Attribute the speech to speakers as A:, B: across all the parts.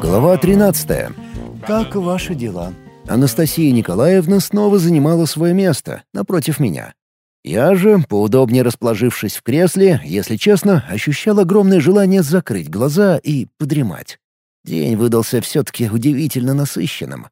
A: Глава 13.
B: Как ваши дела?
A: Анастасия Николаевна снова занимала свое место, напротив меня. Я же, поудобнее расположившись в кресле, если честно, ощущал огромное желание закрыть глаза и подремать. День выдался все-таки удивительно насыщенным.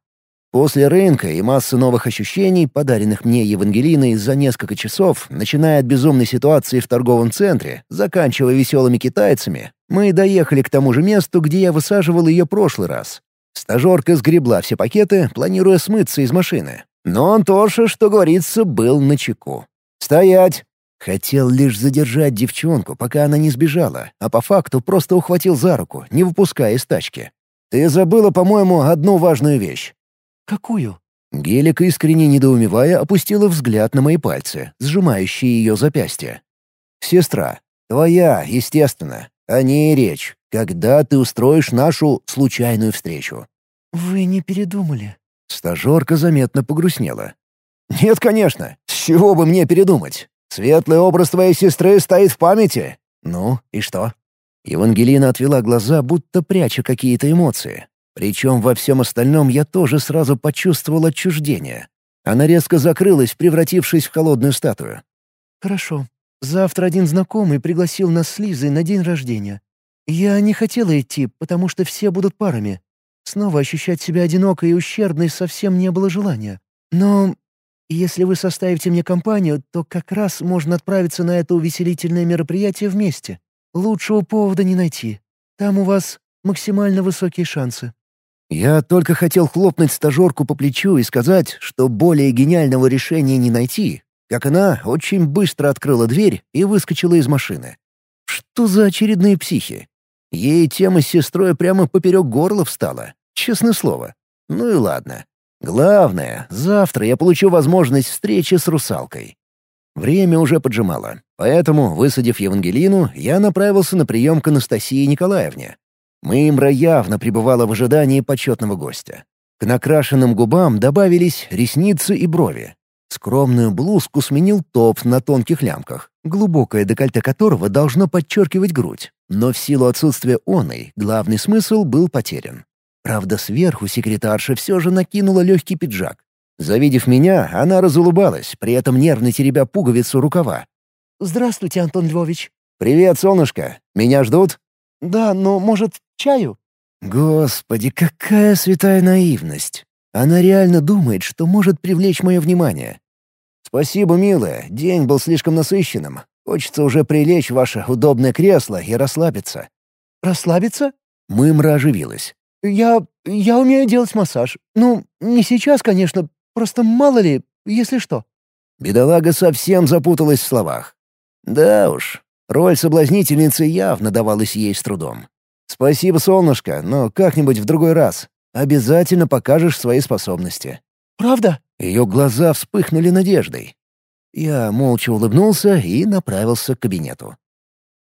A: После рынка и массы новых ощущений, подаренных мне Евангелиной за несколько часов, начиная от безумной ситуации в торговом центре, заканчивая веселыми китайцами, мы доехали к тому же месту, где я высаживал ее прошлый раз. Стажерка сгребла все пакеты, планируя смыться из машины. Но Антоша, что говорится, был на чеку. «Стоять!» Хотел лишь задержать девчонку, пока она не сбежала, а по факту просто ухватил за руку, не выпуская из тачки. «Ты забыла, по-моему, одну важную вещь».
B: Какую?
A: Гелик, искренне недоумевая, опустила взгляд на мои пальцы, сжимающие ее запястье. «Сестра. Твоя, естественно. О ней речь. Когда ты устроишь нашу случайную встречу?»
B: Вы не передумали?
A: Стажерка заметно погрустнела. «Нет, конечно. С чего бы мне передумать? Светлый образ твоей сестры стоит в памяти. Ну, и что?» Евангелина отвела глаза, будто пряча какие-то эмоции. Причем во всем остальном я тоже сразу почувствовал отчуждение. Она резко закрылась, превратившись в холодную статую.
B: Хорошо. Завтра один знакомый пригласил нас с Лизой на день рождения. Я не хотела идти, потому что все будут парами. Снова ощущать себя одинокой и ущербной совсем не было желания. Но если вы составите мне компанию, то как раз можно отправиться на это увеселительное мероприятие вместе. Лучшего повода не найти. Там у вас максимально высокие шансы».
A: Я только хотел хлопнуть стажерку по плечу и сказать, что более гениального решения не найти, как она очень быстро открыла дверь и выскочила из машины. Что за очередные психи? Ей тема с сестрой прямо поперек горла встала, честное слово. Ну и ладно. Главное, завтра я получу возможность встречи с русалкой. Время уже поджимало, поэтому, высадив Евангелину, я направился на прием к Анастасии Николаевне. Мымра явно пребывала в ожидании почетного гостя. К накрашенным губам добавились ресницы и брови. Скромную блузку сменил топ на тонких лямках, глубокое декольте которого должно подчеркивать грудь. Но в силу отсутствия оной главный смысл был потерян. Правда, сверху секретарша все же накинула легкий пиджак. Завидев меня, она разулыбалась, при этом нервно теребя пуговицу рукава.
B: «Здравствуйте, Антон Львович».
A: «Привет, солнышко. Меня ждут?»
B: «Да, но, может, чаю?»
A: Господи, какая святая наивность. Она реально думает, что может привлечь мое внимание. Спасибо, милая, день был слишком насыщенным. Хочется уже прилечь в ваше удобное кресло и расслабиться.
B: «Расслабиться?»
A: Мымра оживилась.
B: «Я... я умею делать массаж. Ну, не сейчас, конечно, просто мало ли, если что».
A: Бедолага совсем запуталась в словах. Да уж, роль соблазнительницы явно давалась ей с трудом. «Спасибо, солнышко, но как-нибудь в другой раз. Обязательно покажешь свои способности».
B: «Правда?»
A: Ее глаза вспыхнули надеждой. Я молча улыбнулся и направился к кабинету.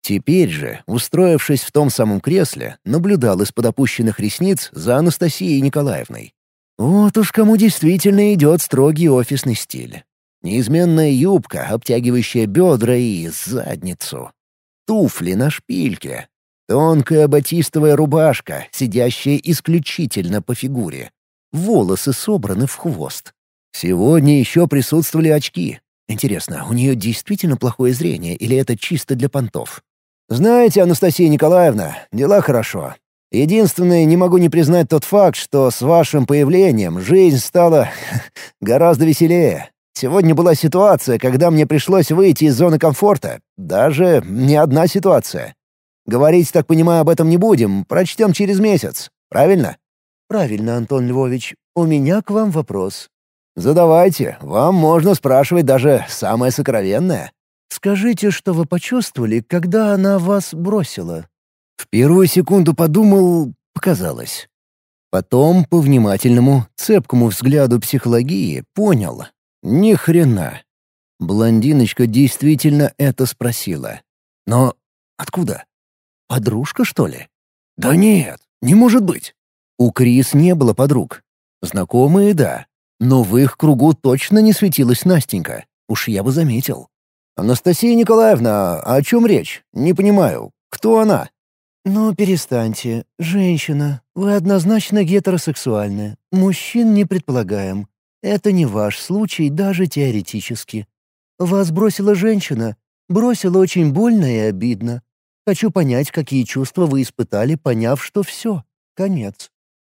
A: Теперь же, устроившись в том самом кресле, наблюдал из-под опущенных ресниц за Анастасией Николаевной. Вот уж кому действительно идет строгий офисный стиль. Неизменная юбка, обтягивающая бедра и задницу. Туфли на шпильке. Тонкая батистовая рубашка, сидящая исключительно по фигуре. Волосы собраны в хвост. Сегодня еще присутствовали очки. Интересно, у нее действительно плохое зрение или это чисто для понтов? «Знаете, Анастасия Николаевна, дела хорошо. Единственное, не могу не признать тот факт, что с вашим появлением жизнь стала гораздо веселее. Сегодня была ситуация, когда мне пришлось выйти из зоны комфорта. Даже не одна ситуация. Говорить, так понимаю, об этом не будем, прочтем через месяц. Правильно?»
B: «Правильно, Антон Львович. У меня к вам вопрос».
A: «Задавайте. Вам можно спрашивать даже самое сокровенное».
B: Скажите, что вы почувствовали, когда она вас бросила?»
A: В первую секунду подумал, показалось. Потом, по внимательному, цепкому взгляду психологии, понял. Ни хрена. Блондиночка действительно это спросила. Но откуда? Подружка, что ли? Да нет, не может быть. У Крис не было подруг. Знакомые — да. Но в их кругу точно не светилась Настенька. Уж я бы заметил. «Анастасия Николаевна, о чем речь? Не понимаю. Кто она?»
B: «Ну, перестаньте. Женщина. Вы однозначно гетеросексуальны. Мужчин не предполагаем. Это не ваш случай даже теоретически. Вас бросила женщина. Бросила очень больно и обидно. Хочу понять, какие чувства вы испытали, поняв, что все. Конец».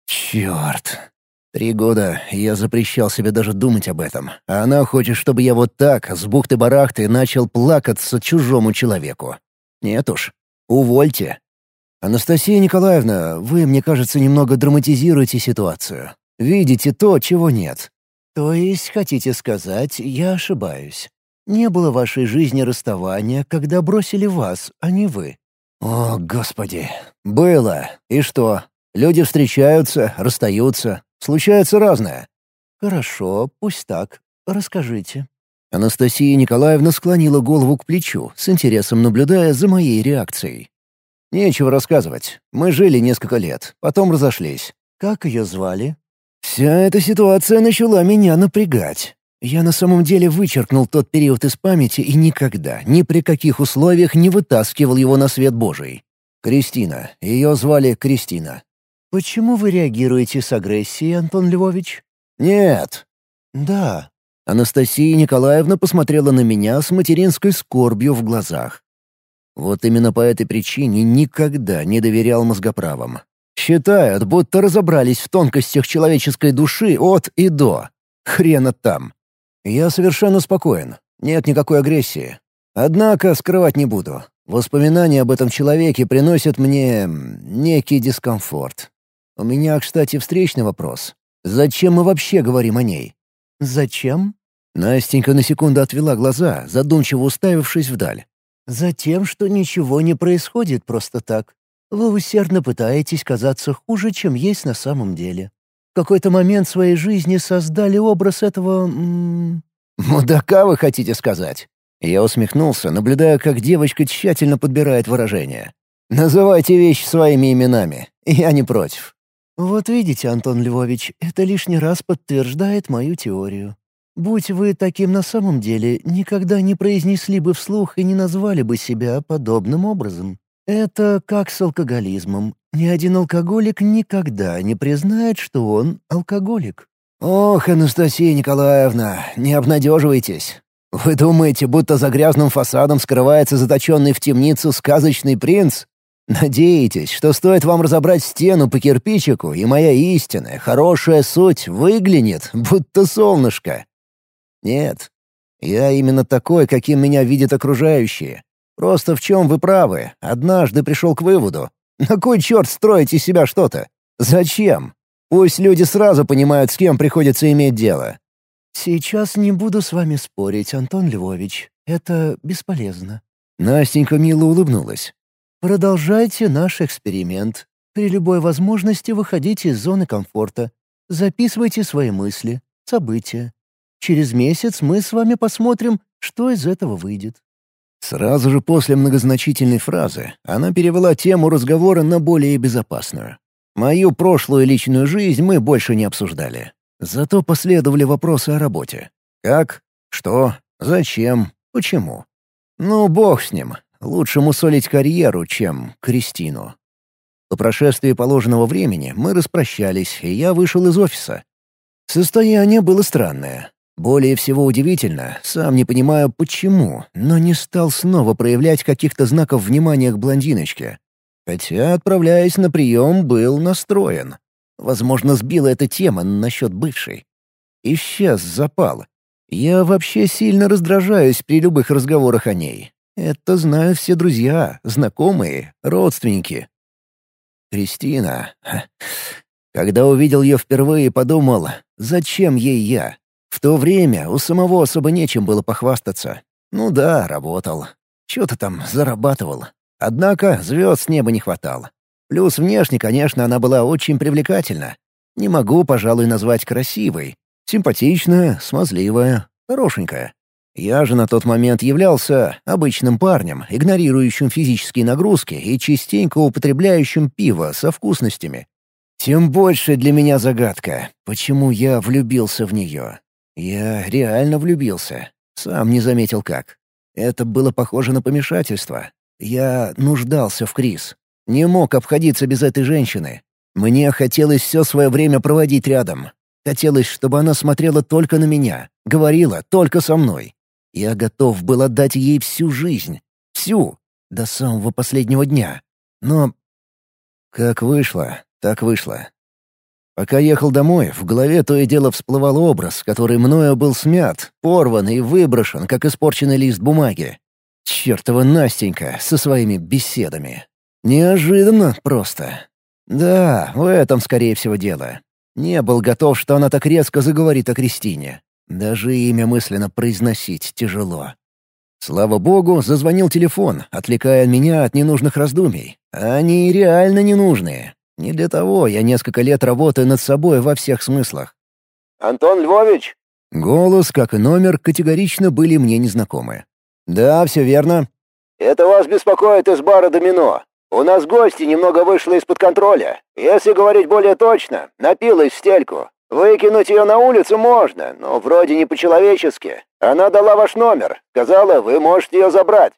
A: «Черт. Три года я запрещал себе даже думать об этом, а она хочет, чтобы я вот так, с бухты-барахты, начал плакаться чужому человеку. Нет уж. Увольте. Анастасия Николаевна, вы, мне кажется, немного драматизируете ситуацию. Видите то, чего нет.
B: То есть, хотите сказать, я ошибаюсь. Не было в вашей жизни расставания, когда бросили вас, а не вы.
A: О, Господи. Было. И что? Люди встречаются, расстаются, Случается разное».
B: «Хорошо, пусть так. Расскажите».
A: Анастасия Николаевна склонила голову к плечу, с интересом наблюдая за моей реакцией. «Нечего рассказывать. Мы жили несколько лет, потом разошлись».
B: «Как ее звали?»
A: Вся эта ситуация начала меня напрягать. Я на самом деле вычеркнул тот период из памяти и никогда, ни при каких условиях не вытаскивал его на свет Божий. Кристина. Ее звали Кристина.
B: «Почему вы реагируете с агрессией, Антон Львович?»
A: «Нет».
B: «Да».
A: Анастасия Николаевна посмотрела на меня с материнской скорбью в глазах. Вот именно по этой причине никогда не доверял мозгоправам. Считают, будто разобрались в тонкостях человеческой души от и до. Хрена там. Я совершенно спокоен. Нет никакой агрессии. Однако скрывать не буду. Воспоминания об этом человеке приносят мне некий дискомфорт. У меня, кстати, встречный вопрос. Зачем мы вообще говорим о ней?
B: Зачем?
A: Настенька на секунду отвела глаза, задумчиво уставившись вдаль.
B: Затем, что ничего не происходит просто так. Вы усердно пытаетесь казаться хуже, чем есть на самом деле. Какой-то момент своей жизни создали образ этого...
A: «Мудака вы хотите сказать?» Я усмехнулся, наблюдая, как девочка тщательно подбирает выражения. «Называйте вещи своими именами. Я не против.
B: «Вот видите, Антон Львович, это лишний раз подтверждает мою теорию. Будь вы таким на самом деле, никогда не произнесли бы вслух и не назвали бы себя подобным образом. Это как с алкоголизмом. Ни один алкоголик никогда не признает, что он алкоголик».
A: «Ох, Анастасия Николаевна, не обнадеживайтесь. Вы думаете, будто за грязным фасадом скрывается заточенный в темницу сказочный принц? Надеетесь, что стоит вам разобрать стену по кирпичику, и моя истинная, хорошая суть выглянет, будто солнышко? Нет, я именно такой, каким меня видят окружающие. Просто в чем вы правы, однажды пришел к выводу. На кой черт строить из себя что-то? Зачем? Пусть люди сразу понимают, с кем приходится иметь дело.
B: «Сейчас не буду с вами спорить, Антон Львович. Это бесполезно».
A: Настенька мило улыбнулась.
B: Продолжайте наш эксперимент. При любой возможности выходите из зоны комфорта. Записывайте свои мысли, события. Через месяц мы с вами посмотрим, что из этого выйдет».
A: Сразу же после многозначительной фразы она перевела тему разговора на более безопасную. Мою прошлую личную жизнь мы больше не обсуждали. Зато последовали вопросы о работе. Как? Что? Зачем? Почему? Ну, бог с ним. Лучше мусолить карьеру, чем Кристину. По прошествии положенного времени мы распрощались, и я вышел из офиса. Состояние было странное. Более всего удивительно, сам не понимаю почему, но не стал снова проявлять каких-то знаков внимания к блондиночке. Хотя, отправляясь на прием, был настроен. Возможно, сбила эта тема насчет бывшей. Исчез запал. Я вообще сильно раздражаюсь при любых разговорах о ней. Это знают все друзья, знакомые, родственники. Кристина. Когда увидел ее впервые, подумал, зачем ей я? В то время у самого особо нечем было похвастаться. Ну да, работал. Что-то там зарабатывал. Однако звезд с неба не хватало. Плюс внешне, конечно, она была очень привлекательна. Не могу, пожалуй, назвать красивой. Симпатичная, смазливая, хорошенькая. Я же на тот момент являлся обычным парнем, игнорирующим физические нагрузки и частенько употребляющим пиво со вкусностями. Тем больше для меня загадка, почему я влюбился в нее. Я реально влюбился. Сам не заметил как. Это было похоже на помешательство. Я нуждался в Крис. Не мог обходиться без этой женщины. Мне хотелось все свое время проводить рядом. Хотелось, чтобы она смотрела только на меня, говорила только со мной. Я готов был отдать ей всю жизнь. Всю. До самого последнего дня. Но... Как вышло, так вышло. Пока ехал домой, в голове то и дело всплывал образ, который мною был смят, порван и выброшен, как испорченный лист бумаги. Чёртова Настенька со своими беседами. Неожиданно просто. Да, в этом, скорее всего, дело. Не был готов, что она так резко заговорит о Кристине. Даже имя мысленно произносить тяжело. Слава богу, зазвонил телефон, отвлекая меня от ненужных раздумий. Они реально ненужные. Не для того я несколько лет работаю над собой во всех смыслах.
C: «Антон Львович?»
A: Голос, как и номер, категорично были мне незнакомы. «Да, все верно».
C: «Это вас беспокоит из бара «Домино». У нас гости немного вышло из-под контроля. Если говорить более точно, напилась в стельку. Выкинуть ее на улицу можно, но вроде не по-человечески. Она дала ваш номер. Сказала, вы можете ее забрать».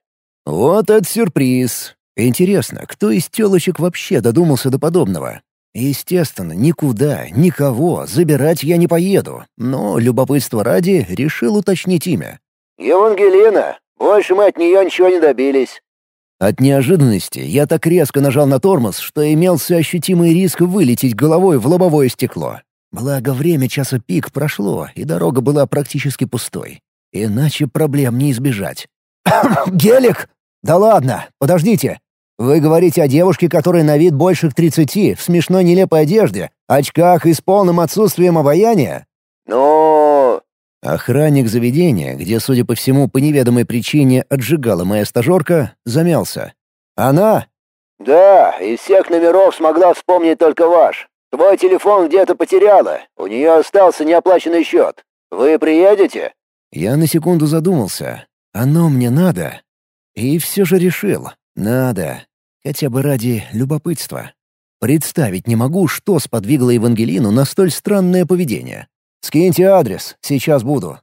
A: «Вот это сюрприз. Интересно, кто из телочек вообще додумался до подобного? Естественно, никуда, никого забирать я не поеду, но любопытство ради решил уточнить имя.
C: «Евангелина. Больше мы от нее ничего не добились».
A: От неожиданности я так резко нажал на тормоз, что имелся ощутимый риск вылететь головой в лобовое стекло. Благо, время часа пик прошло, и дорога была практически пустой. Иначе проблем не избежать. «Гелик! Да ладно, подождите! Вы говорите о девушке, которая на вид больше к тридцати, в смешной нелепой одежде, очках и с полным отсутствием обаяния?»
C: «Ну...»
A: Охранник заведения, где, судя по всему, по неведомой причине отжигала моя стажерка, замялся. «Она?»
C: «Да, из всех номеров смогла вспомнить только ваш. Твой телефон где-то потеряла, у нее остался неоплаченный счет. Вы приедете?»
A: Я на секунду задумался. «Оно мне надо?» И все же решил. «Надо. Хотя бы ради любопытства. Представить не могу, что сподвигло Евангелину на столь странное поведение. «Скиньте адрес, сейчас буду.